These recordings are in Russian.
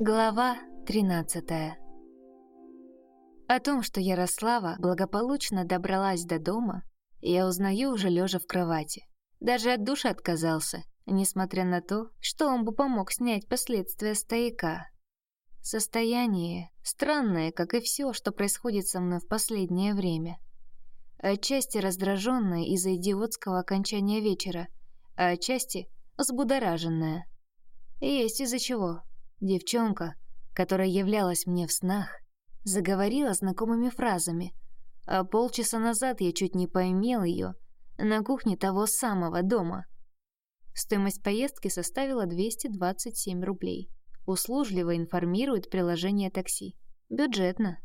Глава 13 О том, что Ярослава благополучно добралась до дома, я узнаю уже лежа в кровати. Даже от души отказался, несмотря на то, что он бы помог снять последствия стояка. Состояние странное, как и все, что происходит со мной в последнее время. Отчасти раздраженное из-за идиотского окончания вечера, а отчасти взбудораженное. Есть из-за чего. Девчонка, которая являлась мне в снах, заговорила знакомыми фразами, а полчаса назад я чуть не поимел ее на кухне того самого дома. Стоимость поездки составила 227 рублей. Услужливо информирует приложение такси. Бюджетно.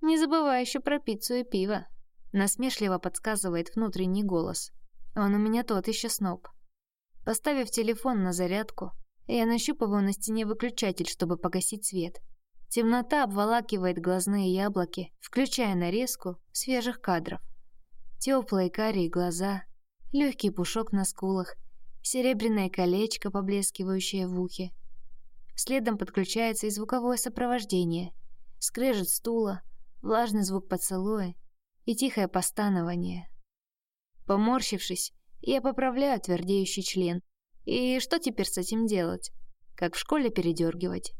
Не забывай еще про пиццу и пиво. Насмешливо подсказывает внутренний голос. Он у меня тот еще сноб. Поставив телефон на зарядку, я нащупываю на стене выключатель, чтобы погасить свет. Темнота обволакивает глазные яблоки, включая нарезку свежих кадров. Теплые карие глаза, легкий пушок на скулах, серебряное колечко, поблескивающее в ухе. Следом подключается и звуковое сопровождение, скрежет стула, влажный звук поцелуя и тихое постанование. Поморщившись, я поправляю твердеющий член, и что теперь с этим делать? Как в школе передергивать?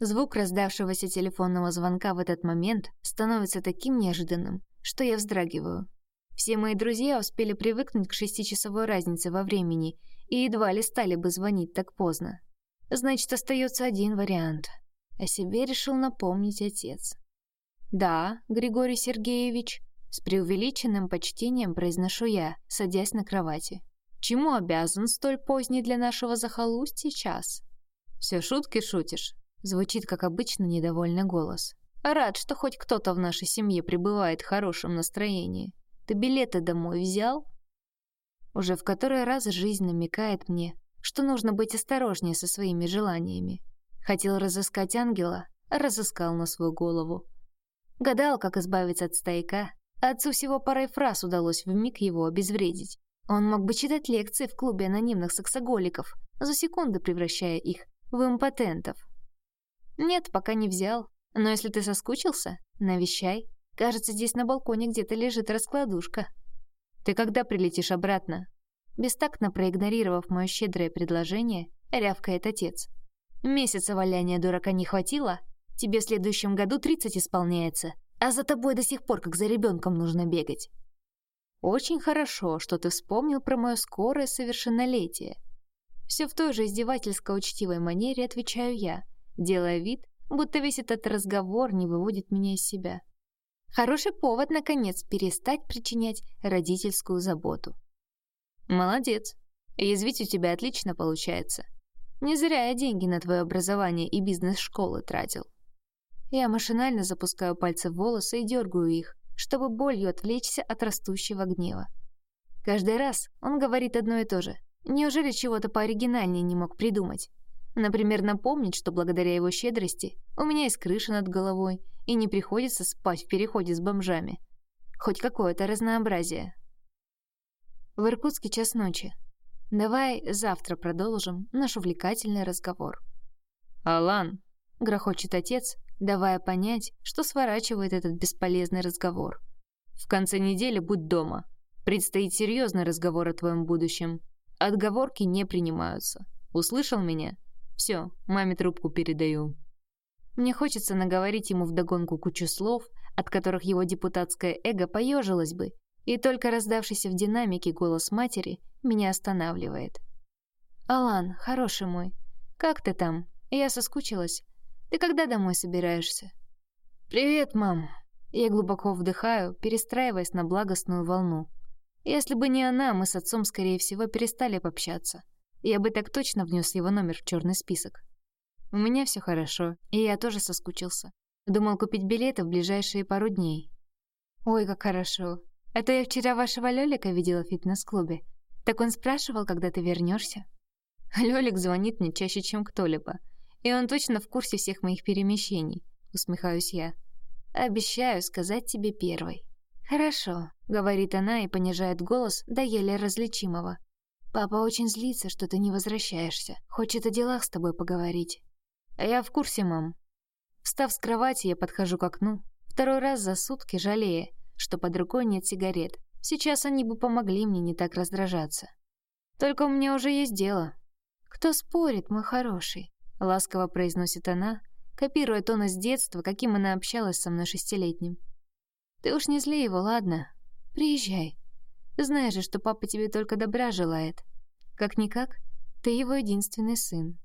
Звук раздавшегося телефонного звонка в этот момент становится таким неожиданным, что я вздрагиваю. Все мои друзья успели привыкнуть к шестичасовой разнице во времени и едва ли стали бы звонить так поздно. Значит, остается один вариант. О себе решил напомнить отец. «Да, Григорий Сергеевич», с преувеличенным почтением произношу я, садясь на кровати. Чему обязан столь поздний для нашего захолустья час? Все шутки шутишь? Звучит, как обычно, недовольный голос. Рад, что хоть кто-то в нашей семье пребывает в хорошем настроении. Ты билеты домой взял? Уже в который раз жизнь намекает мне, что нужно быть осторожнее со своими желаниями. Хотел разыскать ангела, а разыскал на свою голову. Гадал, как избавиться от стояка. Отцу всего парой фраз удалось вмиг его обезвредить. Он мог бы читать лекции в клубе анонимных сексоголиков, за секунды превращая их в импотентов. Нет, пока не взял. Но если ты соскучился, навещай. Кажется, здесь на балконе где-то лежит раскладушка. Ты когда прилетишь обратно? Бестактно проигнорировав мое щедрое предложение, рявкает отец. Месяца валяния дурака не хватило? Тебе в следующем году 30 исполняется, а за тобой до сих пор как за ребенком нужно бегать. Очень хорошо, что ты вспомнил про мое скорое совершеннолетие. Все в той же издевательско-учтивой манере отвечаю я, делая вид, будто весь этот разговор не выводит меня из себя. Хороший повод, наконец, перестать причинять родительскую заботу. Молодец. Язвить у тебя отлично получается. Не зря я деньги на твое образование и бизнес-школы тратил. Я машинально запускаю пальцы в волосы и дергаю их, чтобы болью отвлечься от растущего гнева. Каждый раз он говорит одно и то же. Неужели чего-то пооригинальнее не мог придумать? Например, напомнить, что благодаря его щедрости у меня есть крыша над головой и не приходится спать в переходе с бомжами. Хоть какое-то разнообразие. В Иркутске час ночи. Давай завтра продолжим наш увлекательный разговор. «Алан!» — грохочет отец, давая понять, что сворачивает этот бесполезный разговор. «В конце недели будь дома. Предстоит серьезный разговор о твоем будущем. Отговорки не принимаются. Услышал меня? Все, маме трубку передаю». Мне хочется наговорить ему вдогонку кучу слов, от которых его депутатское эго поежилось бы, и только раздавшийся в динамике голос матери меня останавливает. «Алан, хороший мой, как ты там? Я соскучилась. Ты когда домой собираешься?» «Привет, мам!» Я глубоко вдыхаю, перестраиваясь на благостную волну. Если бы не она, мы с отцом, скорее всего, перестали пообщаться. Я бы так точно внес его номер в черный список. У меня все хорошо, и я тоже соскучился. Думал купить билеты в ближайшие пару дней. Ой, как хорошо. А то я вчера вашего Лёлика видела в фитнес-клубе. Так он спрашивал, когда ты вернешься. Лёлик звонит мне чаще, чем кто-либо. И он точно в курсе всех моих перемещений, усмехаюсь я. Обещаю сказать тебе первой. Хорошо, говорит она и понижает голос до еле различимого. Папа очень злится, что ты не возвращаешься. Хочет о делах с тобой поговорить. А я в курсе, мам. Встав с кровати, я подхожу к окну, второй раз за сутки жалея, что под рукой нет сигарет. Сейчас они бы помогли мне не так раздражаться. Только у меня уже есть дело. Кто спорит, мой хороший? Ласково произносит она, копируя тон из детства, каким она общалась со мной шестилетним. Ты уж не зли его, ладно? Приезжай. Знаешь же, что папа тебе только добра желает. Как-никак, ты его единственный сын.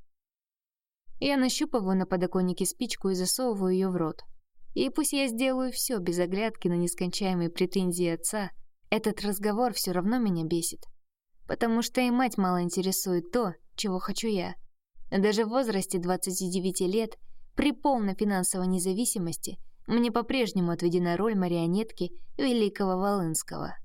Я нащупываю на подоконнике спичку и засовываю ее в рот. И пусть я сделаю все без оглядки на нескончаемые претензии отца, этот разговор все равно меня бесит. Потому что и мать мало интересует то, чего хочу я. Даже в возрасте 29 лет, при полной финансовой независимости, мне по-прежнему отведена роль марионетки великого Волынского.